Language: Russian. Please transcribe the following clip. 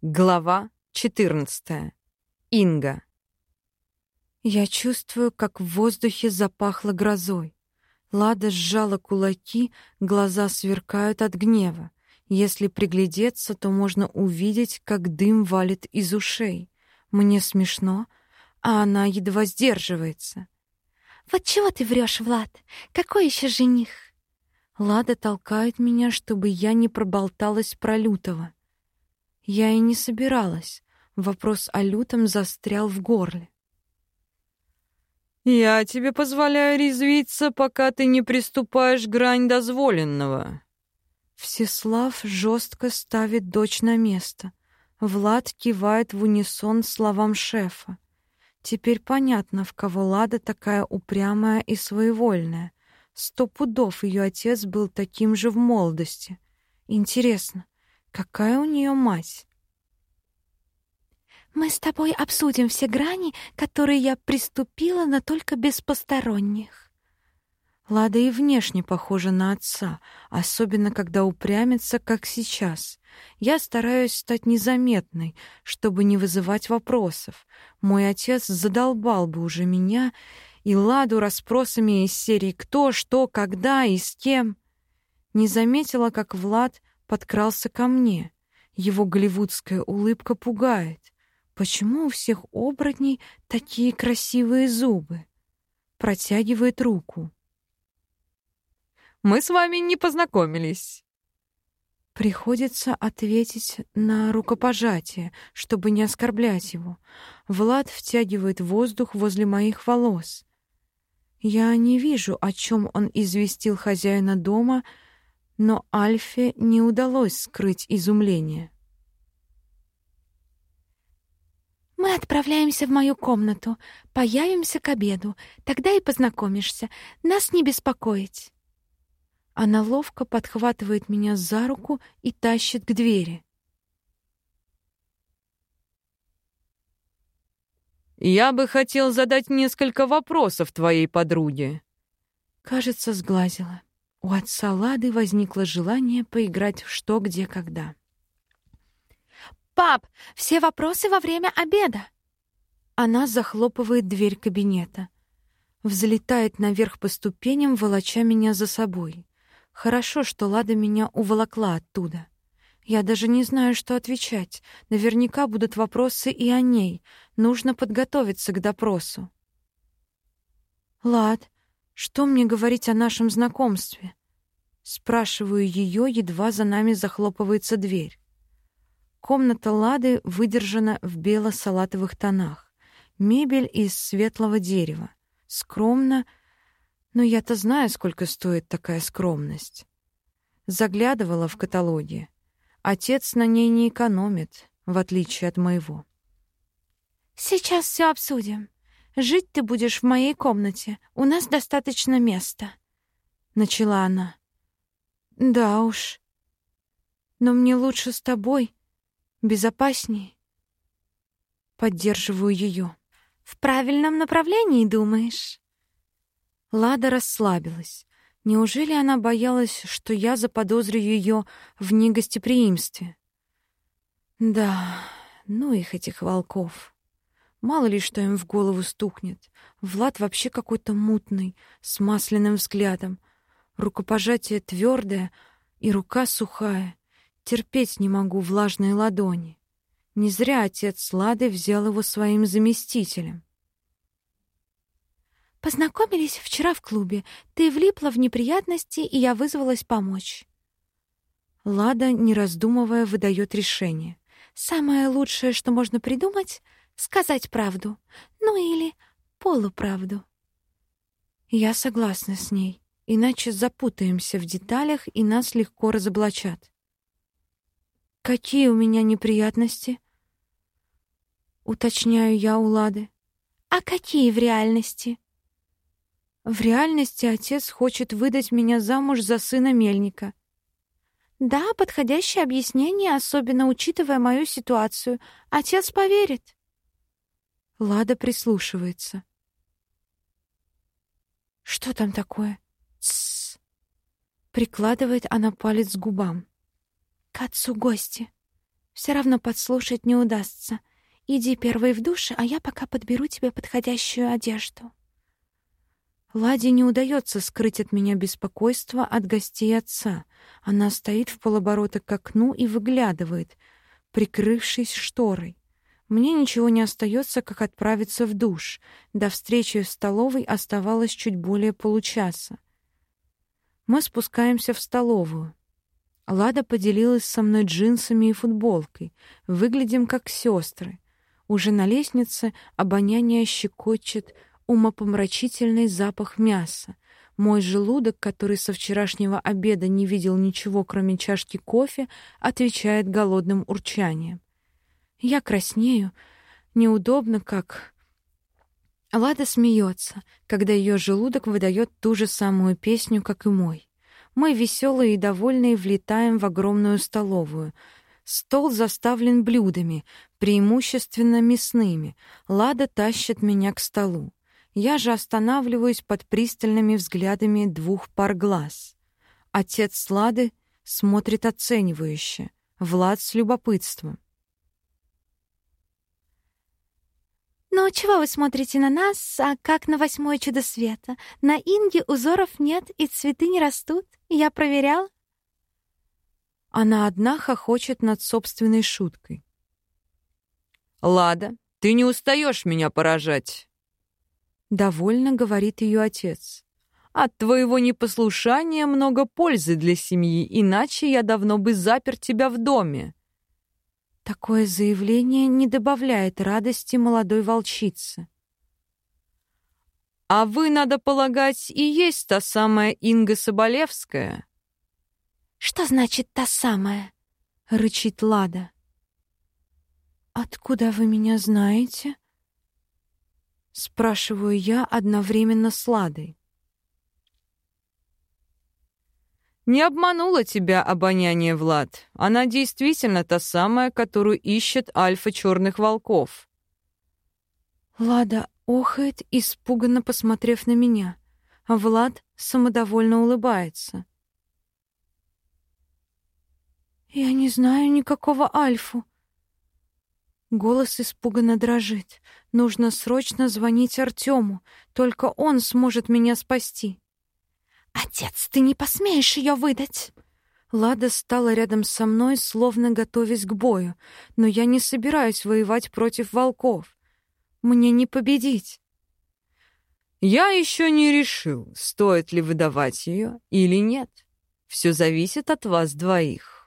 Глава 14. Инга. Я чувствую, как в воздухе запахло грозой. Лада сжала кулаки, глаза сверкают от гнева. Если приглядеться, то можно увидеть, как дым валит из ушей. Мне смешно, а она едва сдерживается. «Вот чего ты врешь, Влад? Какой еще жених?» Лада толкает меня, чтобы я не проболталась про Лютого. Я и не собиралась. Вопрос о лютом застрял в горле. «Я тебе позволяю резвиться, пока ты не приступаешь грань дозволенного». Всеслав жестко ставит дочь на место. Влад кивает в унисон словам шефа. Теперь понятно, в кого Лада такая упрямая и своевольная. Сто пудов ее отец был таким же в молодости. Интересно, Какая у нее мать? Мы с тобой обсудим все грани, которые я приступила, но только без посторонних. Лада и внешне похожа на отца, особенно когда упрямится, как сейчас. Я стараюсь стать незаметной, чтобы не вызывать вопросов. Мой отец задолбал бы уже меня и Ладу расспросами из серии «Кто, что, когда и с кем». Не заметила, как Влад подкрался ко мне. Его голливудская улыбка пугает. Почему у всех оборотней такие красивые зубы? Протягивает руку. Мы с вами не познакомились. Приходится ответить на рукопожатие, чтобы не оскорблять его. Влад втягивает воздух возле моих волос. Я не вижу, о чем он известил хозяина дома, но Альфе не удалось скрыть изумление. Мы отправляемся в мою комнату, появимся к обеду, тогда и познакомишься. Нас не беспокоить. Она ловко подхватывает меня за руку и тащит к двери. Я бы хотел задать несколько вопросов твоей подруге. Кажется, сглазила. У отца Лады возникло желание поиграть в что, где, когда. «Пап, все вопросы во время обеда!» Она захлопывает дверь кабинета. Взлетает наверх по ступеням, волоча меня за собой. Хорошо, что Лада меня уволокла оттуда. Я даже не знаю, что отвечать. Наверняка будут вопросы и о ней. Нужно подготовиться к допросу. «Лад, что мне говорить о нашем знакомстве? Спрашиваю ее, едва за нами захлопывается дверь. Комната Лады выдержана в бело-салатовых тонах. Мебель из светлого дерева. Скромно, но я-то знаю, сколько стоит такая скромность. Заглядывала в каталоге. Отец на ней не экономит, в отличие от моего. Сейчас все обсудим. Жить ты будешь в моей комнате. У нас достаточно места. Начала она. Да уж. Но мне лучше с тобой. Безопаснее. Поддерживаю ее. В правильном направлении, думаешь? Лада расслабилась. Неужели она боялась, что я заподозрю ее в негостеприимстве? Да, ну их этих волков. Мало ли что им в голову стукнет. Влад вообще какой-то мутный, с масляным взглядом. Рукопожатие твердое и рука сухая. Терпеть не могу влажные ладони. Не зря отец Лады взял его своим заместителем. Познакомились вчера в клубе. Ты влипла в неприятности, и я вызвалась помочь. Лада, не раздумывая, выдает решение. Самое лучшее, что можно придумать — сказать правду, ну или полуправду. Я согласна с ней, иначе запутаемся в деталях и нас легко разоблачат. Какие у меня неприятности? Уточняю я у Лады. А какие в реальности? В реальности отец хочет выдать меня замуж за сына мельника. Да, подходящее объяснение, особенно учитывая мою ситуацию. Отец поверит. Лада прислушивается. Что там такое? Тссс. Прикладывает она палец к губам. К отцу гости. Все равно подслушать не удастся. Иди первый в душ, а я пока подберу тебе подходящую одежду. Ладе не удается скрыть от меня беспокойство от гостей отца. Она стоит в полоборота к окну и выглядывает, прикрывшись шторой. Мне ничего не остается, как отправиться в душ. До встречи в столовой оставалось чуть более получаса. Мы спускаемся в столовую. Лада поделилась со мной джинсами и футболкой. Выглядим как сестры. Уже на лестнице обоняние щекочет умопомрачительный запах мяса. Мой желудок, который со вчерашнего обеда не видел ничего, кроме чашки кофе, отвечает голодным урчанием. Я краснею. Неудобно как... Лада смеется, когда ее желудок выдает ту же самую песню, как и мой. Мы, веселые и довольные, влетаем в огромную столовую. Стол заставлен блюдами, преимущественно мясными. Лада тащит меня к столу. Я же останавливаюсь под пристальными взглядами двух пар глаз. Отец Лады смотрит оценивающе, Влад с любопытством. «Ну, чего вы смотрите на нас, а как на восьмое чудо света? На Инге узоров нет и цветы не растут. Я проверял». Она одна хохочет над собственной шуткой. «Лада, ты не устаешь меня поражать!» Довольно говорит ее отец. «От твоего непослушания много пользы для семьи, иначе я давно бы запер тебя в доме». Такое заявление не добавляет радости молодой волчице. «А вы, надо полагать, и есть та самая Инга Соболевская?» «Что значит «та самая»?» — рычит Лада. «Откуда вы меня знаете?» Спрашиваю я одновременно с Ладой. Не обманула тебя обоняние, Влад. Она действительно та самая, которую ищет альфа черных волков. Лада охает, испуганно посмотрев на меня, а Влад самодовольно улыбается. Я не знаю никакого альфу. Голос испуганно дрожит. Нужно срочно звонить Артему, только он сможет меня спасти. «Отец, ты не посмеешь ее выдать!» Лада стала рядом со мной, словно готовясь к бою, но я не собираюсь воевать против волков. Мне не победить. Я еще не решил, стоит ли выдавать ее или нет. Все зависит от вас двоих.